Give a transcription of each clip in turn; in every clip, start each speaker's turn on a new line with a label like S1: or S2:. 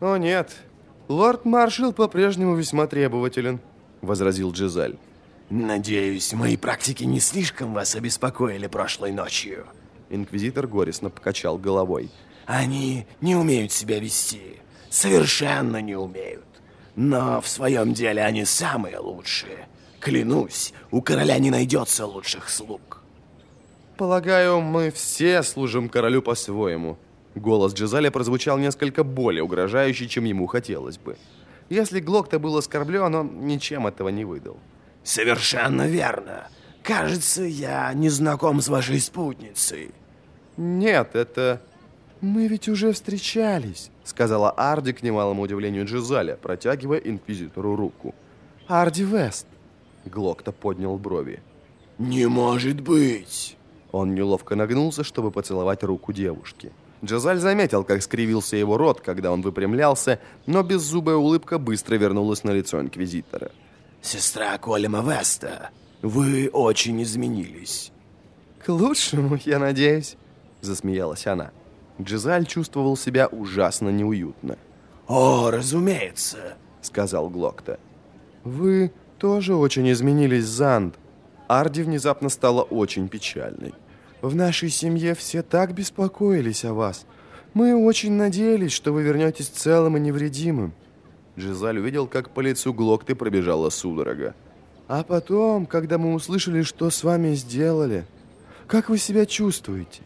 S1: О нет, лорд-маршал по-прежнему весьма требователен, возразил Джизаль.
S2: Надеюсь, мои практики не слишком вас обеспокоили прошлой ночью.
S1: Инквизитор горестно покачал головой.
S2: Они не умеют себя вести. Совершенно не умеют. Но в своем деле они самые лучшие. Клянусь, у короля не найдется лучших слуг.
S1: Полагаю, мы все служим королю по-своему. Голос Джизаля прозвучал несколько более угрожающе, чем ему хотелось бы. Если Глокта был оскорблен, он ничем этого не выдал.
S2: Совершенно верно. Кажется, я не знаком с вашей спутницей.
S1: Нет, это... Мы ведь уже встречались, сказала Арди к немалому удивлению Джизаля, протягивая инквизитору руку. Арди Вест. Глокта поднял брови.
S2: «Не может быть!»
S1: Он неловко нагнулся, чтобы поцеловать руку девушки. Джазаль заметил, как скривился его рот, когда он выпрямлялся, но беззубая улыбка быстро вернулась на лицо инквизитора.
S2: «Сестра Колема Веста, вы очень изменились».
S1: «К лучшему, я надеюсь», — засмеялась она. Джизаль чувствовал себя ужасно неуютно.
S2: «О, разумеется», — сказал Глокта.
S1: «Вы тоже очень изменились, Занд». Арди внезапно стала очень печальной. «В нашей семье все так беспокоились о вас. Мы очень надеялись, что вы вернетесь целым и невредимым». Джизаль увидел, как по лицу Глокты пробежала судорога. «А потом, когда мы услышали, что с вами сделали, как вы себя чувствуете?»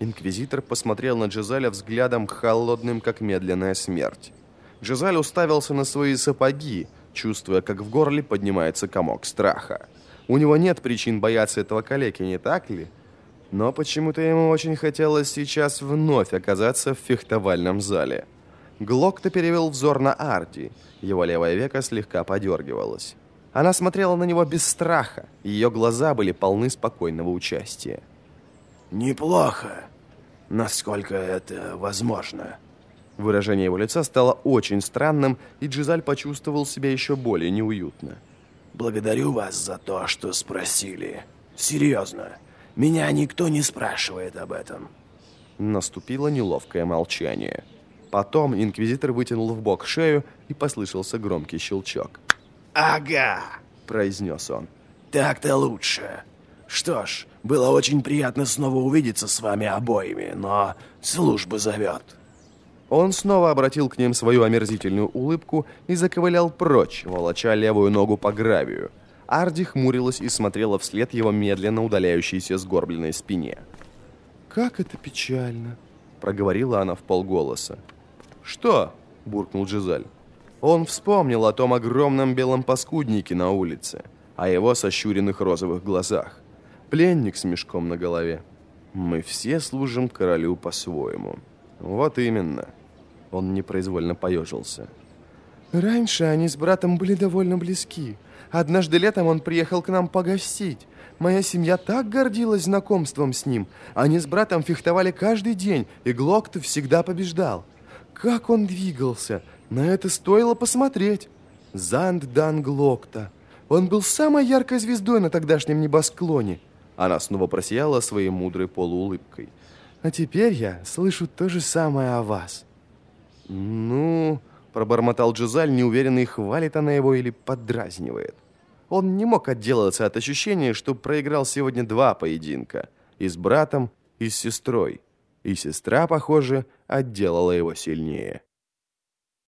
S1: Инквизитор посмотрел на Джизаля взглядом холодным, как медленная смерть. Джизаль уставился на свои сапоги, чувствуя, как в горле поднимается комок страха. У него нет причин бояться этого калеки, не так ли? Но почему-то ему очень хотелось сейчас вновь оказаться в фехтовальном зале. Глокта перевел взор на Арди. Его левое веко слегка подергивалось. Она смотрела на него без страха. Ее глаза были полны спокойного участия.
S2: «Неплохо. Насколько это возможно?»
S1: Выражение его лица стало очень странным, и Джизаль почувствовал себя еще более неуютно.
S2: «Благодарю вас за то, что спросили. Серьезно, меня никто не спрашивает об этом».
S1: Наступило неловкое молчание. Потом инквизитор вытянул в бок шею, и послышался громкий щелчок.
S2: «Ага!»
S1: – произнес он.
S2: «Так-то лучше. Что ж, было очень приятно снова увидеться с вами обоими, но служба зовет».
S1: Он снова обратил к ним свою омерзительную улыбку и заковылял прочь, волоча левую ногу по гравию. Арди хмурилась и смотрела вслед его медленно удаляющейся сгорбленной спине. «Как это печально!» – проговорила она в полголоса. «Что?» – буркнул Джизаль. Он вспомнил о том огромном белом паскуднике на улице, о его сощуренных розовых глазах. Пленник с мешком на голове. Мы все служим королю по-своему. Вот именно. Он непроизвольно поежился. Раньше они с братом были довольно близки. Однажды летом он приехал к нам погостить. Моя семья так гордилась знакомством с ним. Они с братом фехтовали каждый день, и Глокт всегда побеждал. Как он двигался! На это стоило посмотреть. Занд Дан Глокта. Он был самой яркой звездой на тогдашнем небосклоне. Она снова просияла своей мудрой полуулыбкой. А теперь я слышу то же самое о вас. «Ну...» – пробормотал Джузаль, неуверенный, хвалит она его или поддразнивает. Он не мог отделаться от ощущения, что проиграл сегодня два поединка. И с братом, и с сестрой. И сестра, похоже, отделала его сильнее.